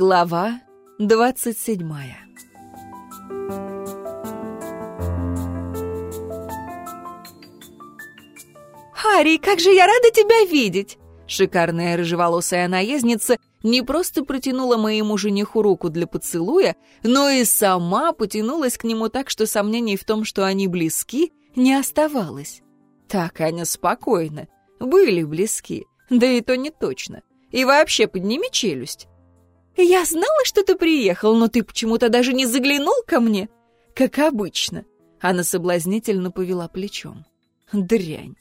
Глава двадцать седьмая «Харри, как же я рада тебя видеть!» Шикарная рыжеволосая наездница не просто протянула моему жениху руку для поцелуя, но и сама потянулась к нему так, что сомнений в том, что они близки, не оставалось. Так, Аня, спокойно. Были близки. Да и то не точно. И вообще, подними челюсть. Я знала, что ты приехал, но ты почему-то даже не заглянул ко мне. Как обычно. Она соблазнительно повела плечом. Дрянь.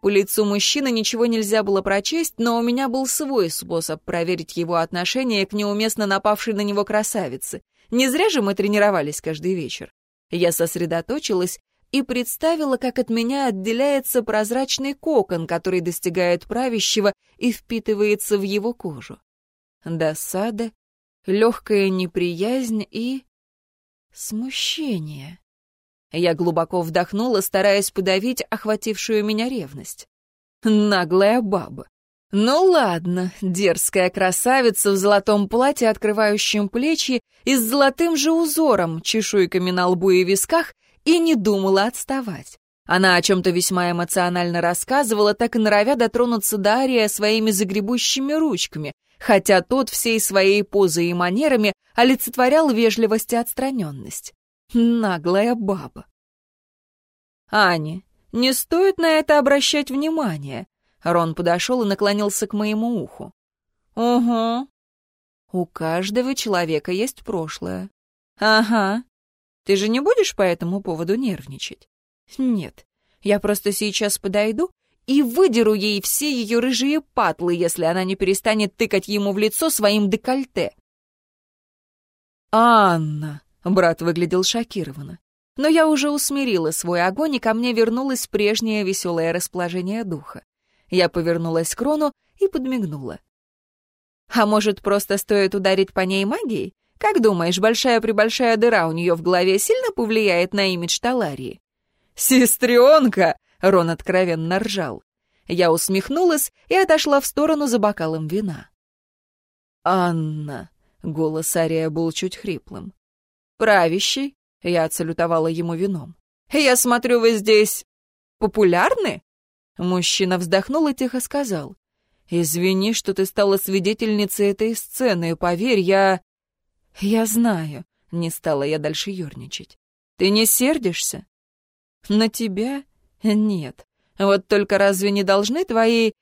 По лицу мужчины ничего нельзя было прочесть, но у меня был свой способ проверить его отношение к неуместно напавшей на него красавице. Не зря же мы тренировались каждый вечер. Я сосредоточилась и представила, как от меня отделяется прозрачный кокон, который достигает правящего и впитывается в его кожу. Досада, легкая неприязнь и... смущение. Я глубоко вдохнула, стараясь подавить охватившую меня ревность. Наглая баба. Ну ладно, дерзкая красавица в золотом платье, открывающем плечи и с золотым же узором, чешуйками на лбу и висках, и не думала отставать. Она о чем-то весьма эмоционально рассказывала, так и норовя дотронуться до Ария своими загребущими ручками, хотя тот всей своей позой и манерами олицетворял вежливость и отстраненность. Наглая баба. «Аня, не стоит на это обращать внимание», Рон подошел и наклонился к моему уху. «Угу. У каждого человека есть прошлое». «Ага. Ты же не будешь по этому поводу нервничать? Нет. Я просто сейчас подойду и выдеру ей все ее рыжие патлы, если она не перестанет тыкать ему в лицо своим декольте. «Анна!» — брат выглядел шокированно. Но я уже усмирила свой огонь, и ко мне вернулось прежнее веселое расположение духа. Я повернулась к Рону и подмигнула. «А может, просто стоит ударить по ней магией? Как думаешь, большая-пребольшая дыра у нее в голове сильно повлияет на имидж Таларии? «Сестренка!» — Рон откровенно ржал. Я усмехнулась и отошла в сторону за бокалом вина. «Анна!» — голос Ария был чуть хриплым. «Правящий?» — я отсалютовала ему вином. «Я смотрю, вы здесь популярны?» Мужчина вздохнул и тихо сказал. «Извини, что ты стала свидетельницей этой сцены. Поверь, я...» «Я знаю», — не стала я дальше ерничать. «Ты не сердишься?» «На тебя? Нет. Вот только разве не должны твои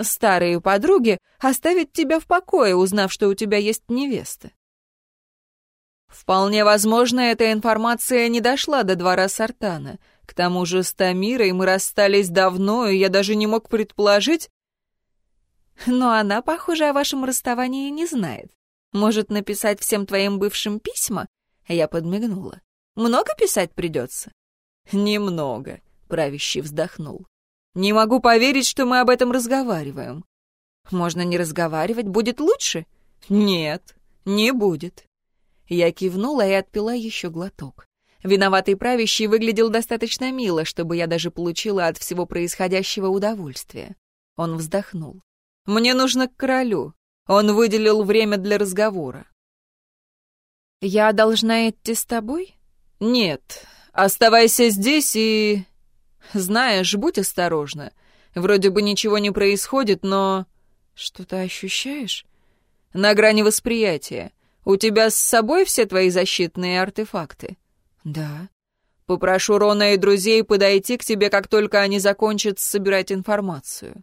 старые подруги оставить тебя в покое, узнав, что у тебя есть невеста?» Вполне возможно, эта информация не дошла до двора Сартана. К тому же с Тамирой мы расстались давно, и я даже не мог предположить... Но она, похоже, о вашем расставании не знает. Может, написать всем твоим бывшим письма?» Я подмигнула. «Много писать придется?» «Немного», — правящий вздохнул. «Не могу поверить, что мы об этом разговариваем». «Можно не разговаривать, будет лучше?» «Нет, не будет». Я кивнула и отпила еще глоток. Виноватый правящий выглядел достаточно мило, чтобы я даже получила от всего происходящего удовольствие. Он вздохнул. «Мне нужно к королю. Он выделил время для разговора. «Я должна идти с тобой?» «Нет, оставайся здесь и...» «Знаешь, будь осторожна. Вроде бы ничего не происходит, но...» «Что ты ощущаешь?» «На грани восприятия. У тебя с собой все твои защитные артефакты?» «Да». «Попрошу Рона и друзей подойти к тебе, как только они закончат собирать информацию».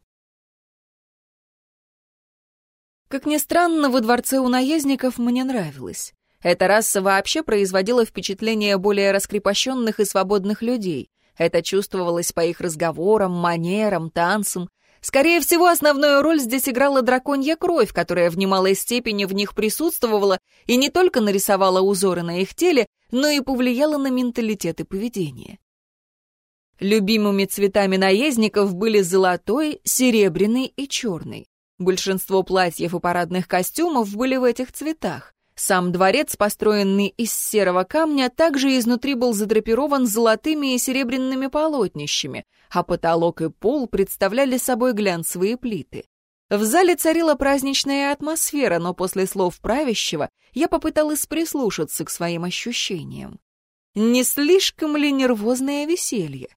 Как ни странно, во дворце у наездников мне нравилось. Эта раса вообще производила впечатление более раскрепощенных и свободных людей. Это чувствовалось по их разговорам, манерам, танцам. Скорее всего, основную роль здесь играла драконья кровь, которая в немалой степени в них присутствовала и не только нарисовала узоры на их теле, но и повлияла на менталитет и поведение. Любимыми цветами наездников были золотой, серебряный и черный. Большинство платьев и парадных костюмов были в этих цветах. Сам дворец, построенный из серого камня, также изнутри был задрапирован золотыми и серебряными полотнищами, а потолок и пол представляли собой глянцевые плиты. В зале царила праздничная атмосфера, но после слов правящего я попыталась прислушаться к своим ощущениям. Не слишком ли нервозное веселье?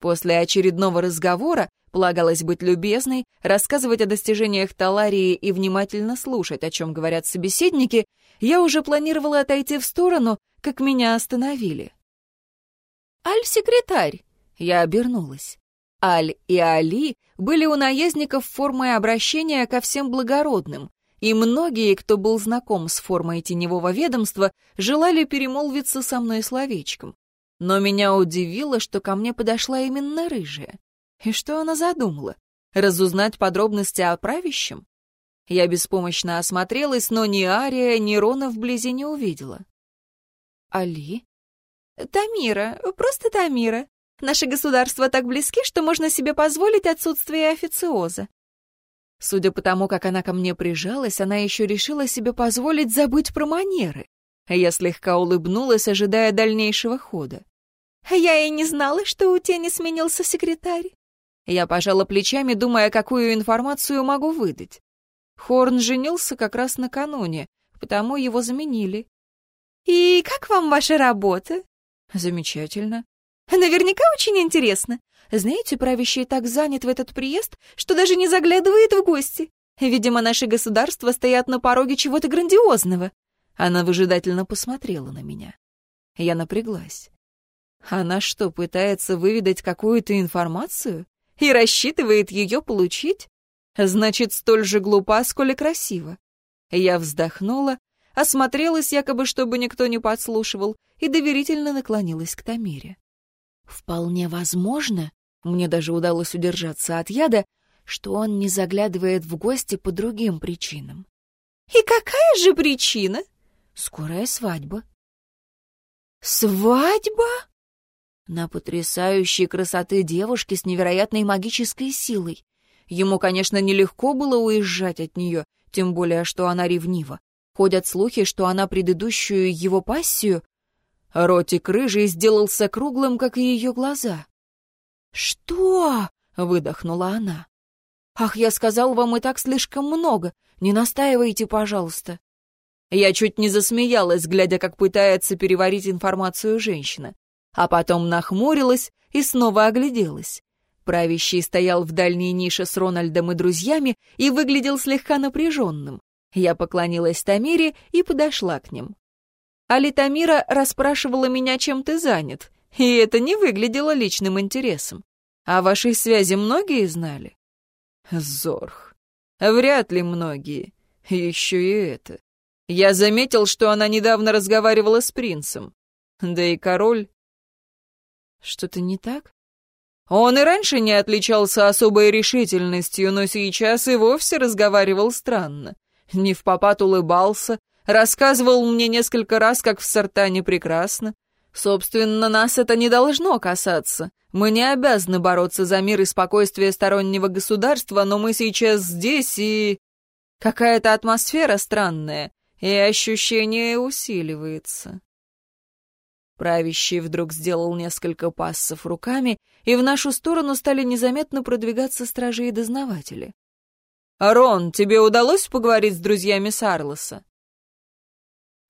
После очередного разговора полагалось быть любезной, рассказывать о достижениях Таларии и внимательно слушать, о чем говорят собеседники, я уже планировала отойти в сторону, как меня остановили. «Аль-секретарь!» — я обернулась. Аль и Али были у наездников формой обращения ко всем благородным, и многие, кто был знаком с формой теневого ведомства, желали перемолвиться со мной словечком. Но меня удивило, что ко мне подошла именно рыжая. И что она задумала? Разузнать подробности о правящем? Я беспомощно осмотрелась, но ни Ария, ни Рона вблизи не увидела. «Али?» «Тамира, просто Тамира. Наши государства так близки, что можно себе позволить отсутствие официоза. Судя по тому, как она ко мне прижалась, она еще решила себе позволить забыть про манеры. Я слегка улыбнулась, ожидая дальнейшего хода. «Я и не знала, что у тени сменился секретарь». Я пожала плечами, думая, какую информацию могу выдать. Хорн женился как раз накануне, потому его заменили. «И как вам ваша работа?» «Замечательно. Наверняка очень интересно. Знаете, правящий так занят в этот приезд, что даже не заглядывает в гости. Видимо, наши государства стоят на пороге чего-то грандиозного. Она выжидательно посмотрела на меня. Я напряглась. Она что, пытается выведать какую-то информацию и рассчитывает ее получить? Значит, столь же глупа, сколь и красива. Я вздохнула, осмотрелась якобы, чтобы никто не подслушивал, и доверительно наклонилась к Тамире. Вполне возможно, мне даже удалось удержаться от яда, что он не заглядывает в гости по другим причинам. «И какая же причина?» «Скорая свадьба». «Свадьба?» На потрясающей красоты девушки с невероятной магической силой. Ему, конечно, нелегко было уезжать от нее, тем более, что она ревнива. Ходят слухи, что она предыдущую его пассию Ротик рыжий сделался круглым, как и ее глаза. «Что?» — выдохнула она. «Ах, я сказал вам и так слишком много. Не настаивайте, пожалуйста». Я чуть не засмеялась, глядя, как пытается переварить информацию женщина. А потом нахмурилась и снова огляделась. Правящий стоял в дальней нише с Рональдом и друзьями и выглядел слегка напряженным. Я поклонилась Тамире и подошла к ним. А Литамира расспрашивала меня, чем ты занят, и это не выглядело личным интересом. О вашей связи многие знали? Зорх. Вряд ли многие. Еще и это. Я заметил, что она недавно разговаривала с принцем. Да и король... Что-то не так? Он и раньше не отличался особой решительностью, но сейчас и вовсе разговаривал странно. Не в попад улыбался, Рассказывал мне несколько раз, как в Сартане прекрасно. Собственно, нас это не должно касаться. Мы не обязаны бороться за мир и спокойствие стороннего государства, но мы сейчас здесь и... Какая-то атмосфера странная, и ощущение усиливается. Правящий вдруг сделал несколько пассов руками, и в нашу сторону стали незаметно продвигаться стражи и дознаватели. «Рон, тебе удалось поговорить с друзьями Сарлоса?»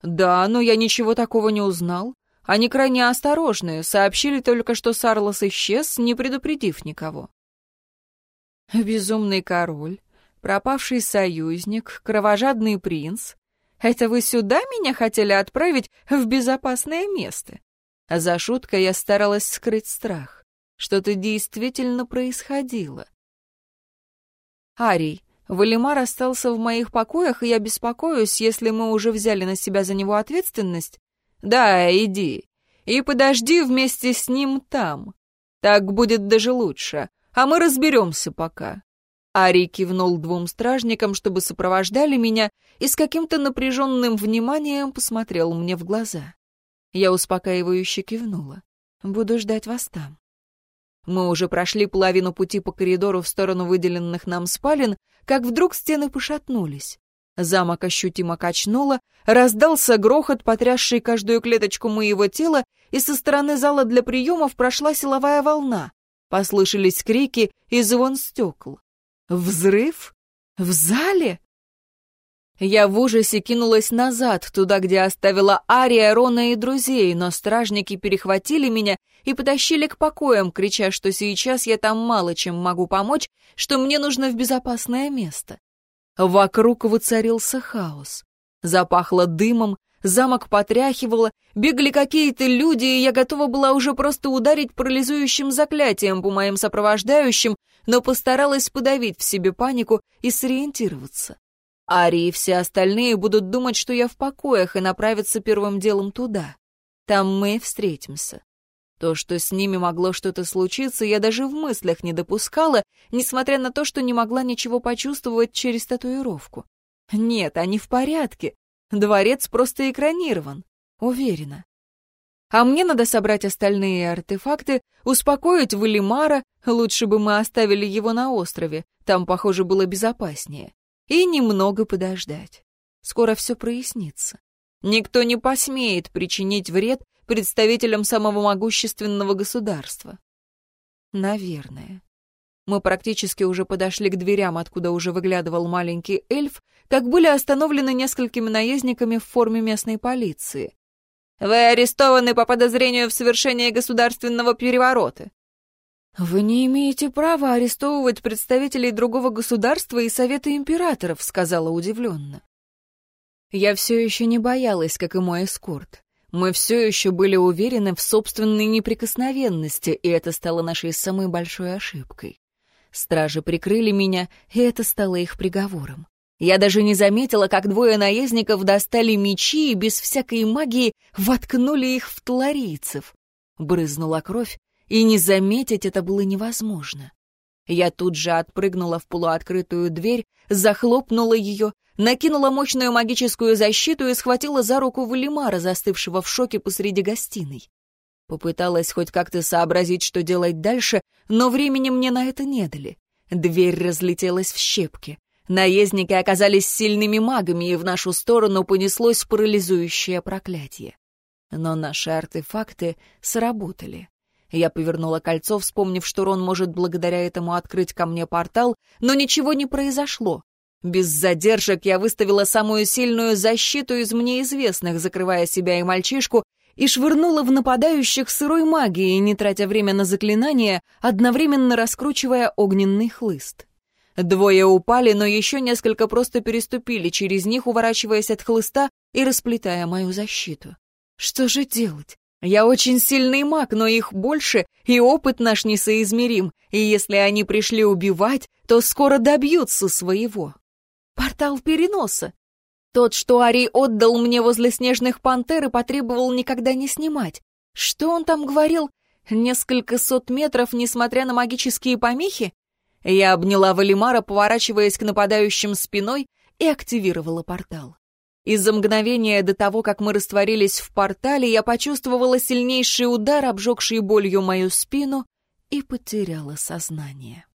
«Да, но я ничего такого не узнал. Они крайне осторожны, сообщили только, что Сарлос исчез, не предупредив никого». «Безумный король, пропавший союзник, кровожадный принц. Это вы сюда меня хотели отправить в безопасное место?» За шуткой я старалась скрыть страх. Что-то действительно происходило. «Арий, Валимар остался в моих покоях, и я беспокоюсь, если мы уже взяли на себя за него ответственность. Да, иди. И подожди вместе с ним там. Так будет даже лучше. А мы разберемся пока. Ари кивнул двум стражникам, чтобы сопровождали меня, и с каким-то напряженным вниманием посмотрел мне в глаза. Я успокаивающе кивнула. «Буду ждать вас там». Мы уже прошли половину пути по коридору в сторону выделенных нам спален, как вдруг стены пошатнулись. Замок ощутимо качнуло, раздался грохот, потрясший каждую клеточку моего тела, и со стороны зала для приемов прошла силовая волна. Послышались крики и звон стекол. Взрыв? В зале? Я в ужасе кинулась назад, туда, где оставила Ария, Рона и друзей, но стражники перехватили меня и потащили к покоям, крича, что сейчас я там мало чем могу помочь, что мне нужно в безопасное место. Вокруг воцарился хаос. Запахло дымом, замок потряхивало, бегали какие-то люди, и я готова была уже просто ударить парализующим заклятием по моим сопровождающим, но постаралась подавить в себе панику и сориентироваться. Ари и все остальные будут думать, что я в покоях, и направятся первым делом туда. Там мы встретимся. То, что с ними могло что-то случиться, я даже в мыслях не допускала, несмотря на то, что не могла ничего почувствовать через татуировку. Нет, они в порядке. Дворец просто экранирован. Уверена. А мне надо собрать остальные артефакты, успокоить Валимара, лучше бы мы оставили его на острове, там, похоже, было безопаснее и немного подождать. Скоро все прояснится. Никто не посмеет причинить вред представителям самого могущественного государства. Наверное. Мы практически уже подошли к дверям, откуда уже выглядывал маленький эльф, как были остановлены несколькими наездниками в форме местной полиции. «Вы арестованы по подозрению в совершении государственного переворота. «Вы не имеете права арестовывать представителей другого государства и Совета Императоров», — сказала удивленно. Я все еще не боялась, как и мой эскорт. Мы все еще были уверены в собственной неприкосновенности, и это стало нашей самой большой ошибкой. Стражи прикрыли меня, и это стало их приговором. Я даже не заметила, как двое наездников достали мечи и без всякой магии воткнули их в тларийцев. Брызнула кровь, и не заметить это было невозможно. Я тут же отпрыгнула в полуоткрытую дверь, захлопнула ее, накинула мощную магическую защиту и схватила за руку Валимара, застывшего в шоке посреди гостиной. Попыталась хоть как-то сообразить, что делать дальше, но времени мне на это не дали. Дверь разлетелась в щепки. Наездники оказались сильными магами, и в нашу сторону понеслось парализующее проклятие. Но наши артефакты сработали. Я повернула кольцо, вспомнив, что Рон может благодаря этому открыть ко мне портал, но ничего не произошло. Без задержек я выставила самую сильную защиту из мне известных, закрывая себя и мальчишку, и швырнула в нападающих сырой магией, не тратя время на заклинания, одновременно раскручивая огненный хлыст. Двое упали, но еще несколько просто переступили через них, уворачиваясь от хлыста и расплетая мою защиту. Что же делать? Я очень сильный маг, но их больше, и опыт наш несоизмерим, и если они пришли убивать, то скоро добьются своего. Портал переноса. Тот, что Ари отдал мне возле снежных пантер и потребовал никогда не снимать. Что он там говорил? Несколько сот метров, несмотря на магические помехи? Я обняла Валимара, поворачиваясь к нападающим спиной, и активировала портал. Из-за мгновения до того, как мы растворились в портале, я почувствовала сильнейший удар, обжегший болью мою спину, и потеряла сознание.